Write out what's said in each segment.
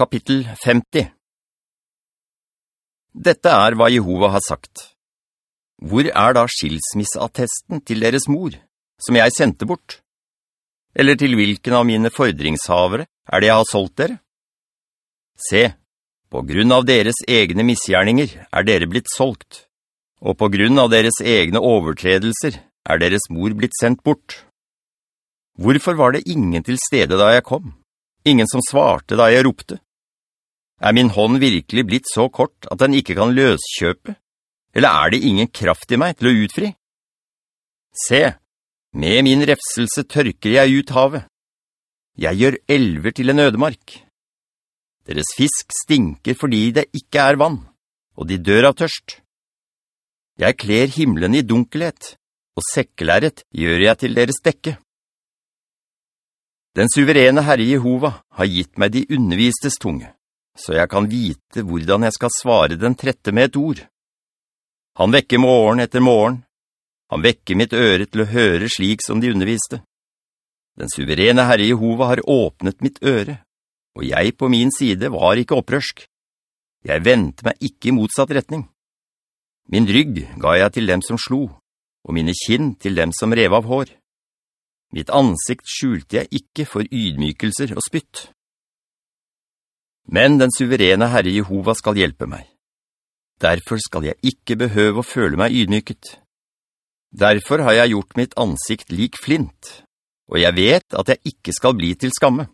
Kapittel 50 Dette er hva Jehova har sagt. Hvor er da skilsmisseattesten til deres mor, som jeg sendte bort? Eller til hvilken av mine fordringshavere er det jeg har solgt dere? Se, på grunn av deres egne misgjerninger er dere blitt solgt, og på grunn av deres egne overtredelser er deres mor blitt sendt bort. Hvorfor var det ingen til stede da jeg kom? Ingen som svarte da jeg ropte? Er min hånd virkelig blitt så kort at den ikke kan løskjøpe? Eller er det ingen kraft i meg til å utfri? Se, med min refselse tørker jeg ut havet. Jeg gjør elver til en ødemark. Deres fisk stinker fordi det ikke er vann, og de dør av tørst. Jeg kler himmelen i dunkelhet, og sekkelæret gjør jeg til deres dekke. Den suverene Herre Jehova har gitt meg de undervistes tunge så jeg kan vite hvordan jeg skal svare den trette med et ord. Han vekker morgen etter morgen. Han vekker mitt øre til å høre slik som de underviste. Den suverene Herre Jehova har åpnet mitt øre, og jeg på min side var ikke opprørsk. Jeg ventet meg ikke i motsatt retning. Min rygg ga jeg til dem som slo, og mine kinn til dem som rev av hår. Mitt ansikt skjulte jeg ikke for ydmykelser og spytt. Men den suverene Herre Jehova skal hjelpe meg. Derfor skal jeg ikke behøve å føle meg ydmyket. Derfor har jeg gjort mitt ansikt lik flint, og jeg vet at jeg ikke skal bli til skamme.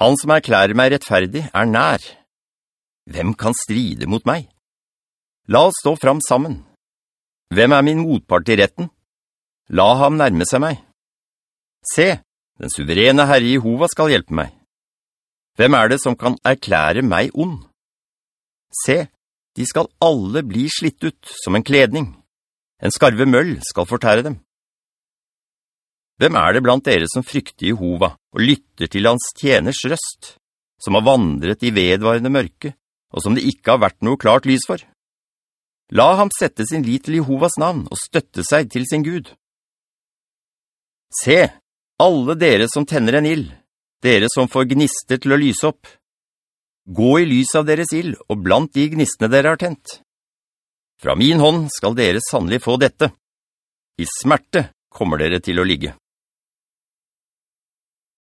Han som erklærer meg rettferdig er nær. Hvem kan stride mot meg? La oss stå fram sammen. Hvem er min motpart i retten? La ham nærme seg meg. Se, den suverene Herre Jehova skal hjelpe meg. Hvem er det som kan erklære meg ond? Se, de skal alle bli slitt ut som en kledning. En skarve møll skal fortære dem. Hvem er det blant dere som frykter Jehova og lytter til hans tjeners røst, som har vandret i vedvarende mørke, og som det ikke har vært noe klart lys for? La ham sette sin lit til Jehovas navn og støtte seg til sin Gud. Se, alle dere som tenner en ild, dere som får gnister til å lyse opp. Gå i lys av deres ild, og blant de gnistene dere har tent. Fra min hånd skal dere sannelig få dette. I smerte kommer dere til å ligge.